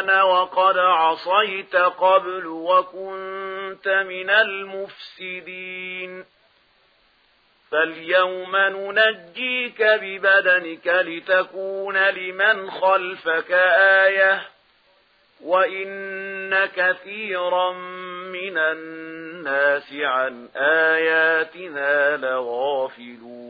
الْإِيمَانَ وَقَدْ عَصَيْتَ قَبْلُ وَكُنْتَ مِنَ الْمُفْسِدِينَ فَالْيَوْمَ نُنَجِّيكَ بِبَدَنِكَ لِتَكُونَ لِمَنْ خَلْفَكَ آيَةً وَإِنَّ كَثِيرًا مِنَ النَّاسِ عَن آيَاتِنَا لَغَافِلُونَ